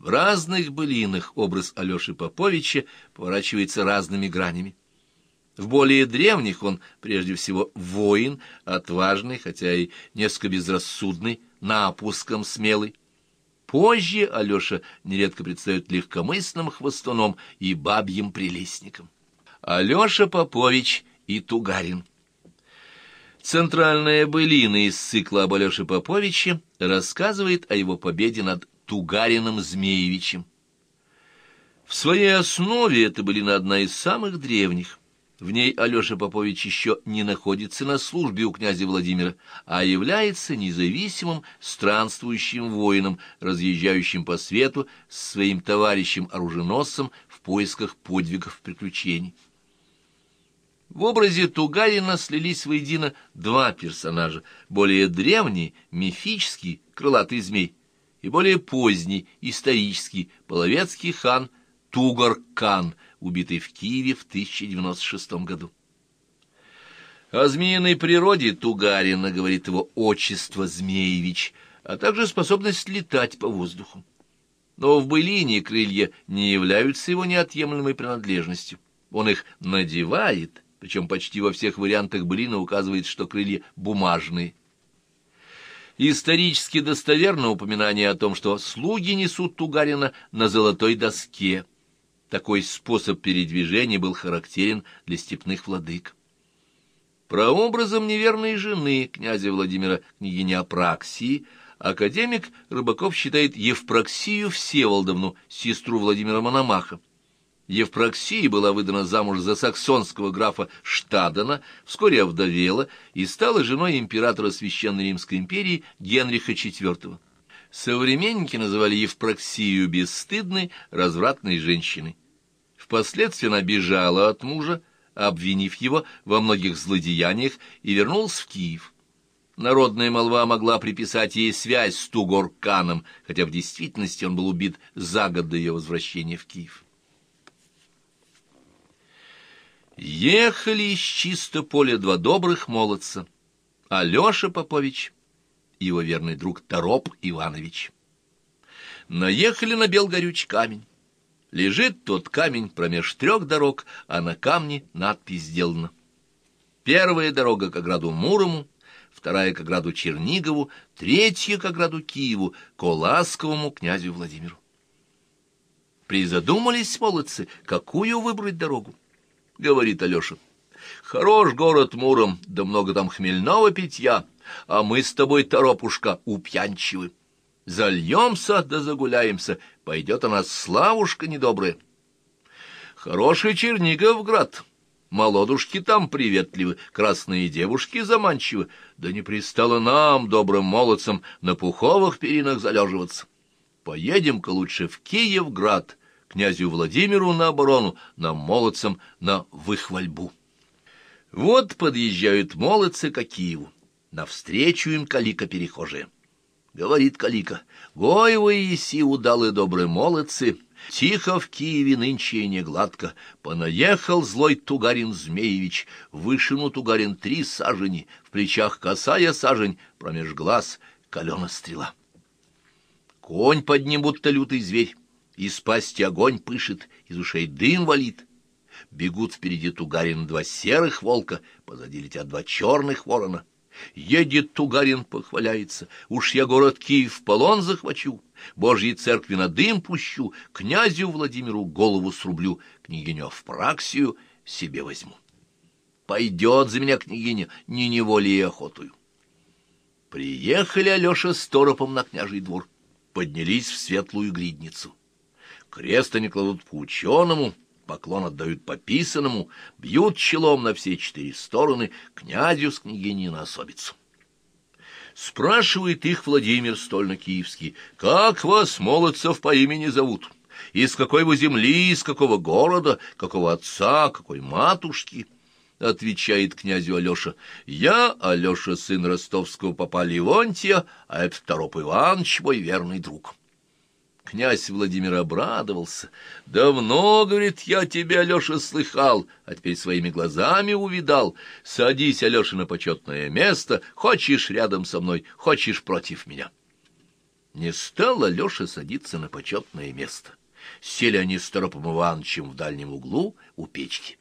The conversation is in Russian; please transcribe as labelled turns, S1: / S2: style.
S1: В разных былинах образ Алеши Поповича поворачивается разными гранями. В более древних он, прежде всего, воин, отважный, хотя и несколько безрассудный, напуском смелый. Позже Алеша нередко предстает легкомысленным хвостуном и бабьим прелестником. Алеша Попович и Тугарин. Центральная былина из цикла об Алёше Поповиче рассказывает о его победе над Тугарином Змеевичем. В своей основе это былина одна из самых древних. В ней Алеша Попович еще не находится на службе у князя Владимира, а является независимым странствующим воином, разъезжающим по свету с своим товарищем-оруженосцем в поисках подвигов приключений. В образе Тугарина слились воедино два персонажа, более древний, мифический, крылатый змей, и более поздний, исторический, половецкий хан Тугар-кан, убитый в Киеве в 1096 году. О змеиной природе Тугарина говорит его отчество Змеевич, а также способность летать по воздуху. Но в былине крылья не являются его неотъемлемой принадлежностью. Он их надевает, причем почти во всех вариантах блина указывает, что крылья бумажные. Исторически достоверно упоминание о том, что слуги несут Тугарина на золотой доске. Такой способ передвижения был характерен для степных владык. Прообразом неверной жены князя Владимира княгини Апраксии академик Рыбаков считает Евпроксию Всеволодовну, сестру Владимира Мономаха. Евпроксия была выдана замуж за саксонского графа Штадена, вскоре овдовела и стала женой императора Священной Римской империи Генриха IV. Современники называли Евпроксию бесстыдной, развратной женщиной. Впоследствии она бежала от мужа, обвинив его во многих злодеяниях, и вернулась в Киев. Народная молва могла приписать ей связь с Тугорканом, хотя в действительности он был убит за год до ее возвращения в Киев. Ехали из чисто поля два добрых молодца, Алеша Попович и его верный друг Тороп Иванович. Наехали на Белгорюч камень. Лежит тот камень промеж трех дорог, а на камне надпись сделана. Первая дорога к ограду Мурому, вторая к ограду Чернигову, третья к ограду Киеву, к Оласковому князю Владимиру. Призадумались молодцы, какую выбрать дорогу говорит Алеша. Хорош город Муром, да много там хмельного питья, а мы с тобой, торопушка, упьянчивы. Зальемся да загуляемся, пойдет у нас славушка недобрая. Хороший Черниговград, молодушки там приветливы, красные девушки заманчивы, да не пристало нам, добрым молодцам, на пуховых перинах залеживаться. Поедем-ка лучше в Киевград, князю Владимиру на оборону, нам, молодцам, на выхвальбу. Вот подъезжают молодцы к Киеву. Навстречу им калика перехожая. Говорит калика, «Гой вы, еси, удалы добрые молодцы!» Тихо в Киеве нынче и не гладко. Понаехал злой Тугарин Змеевич, вышину Тугарин три сажени, в плечах косая сажень, промеж глаз калена стрела. Конь под ним будто лютый зверь, из пасти огонь пышет, из ушей дым валит. Бегут впереди Тугарин два серых волка, позади летят два черных ворона. Едет Тугарин, похваляется, уж я город Киев в полон захвачу, Божьей церкви на дым пущу, князю Владимиру голову срублю, княгиню Авпраксию себе возьму. Пойдет за меня княгиня, не неволей охотую. Приехали Алеша с торопом на княжий двор, поднялись в светлую гридницу. Крест они кладут по ученому, поклон отдают по писанному, бьют челом на все четыре стороны, князю с княгиней на особицу. Спрашивает их Владимир Стольно-Киевский, «Как вас, молодцев, по имени зовут? Из какой вы земли, из какого города, какого отца, какой матушки?» Отвечает князю Алеша, «Я, Алеша, сын ростовского попа Левонтия, а это Тороп Иванович, мой верный друг». Князь Владимир обрадовался. «Давно, — говорит, — я тебя, Алеша, слыхал, а теперь своими глазами увидал. Садись, Алеша, на почетное место, хочешь рядом со мной, хочешь против меня». Не стал Алеша садиться на почетное место. Сели они с Торопом Ивановичем в дальнем углу у печки.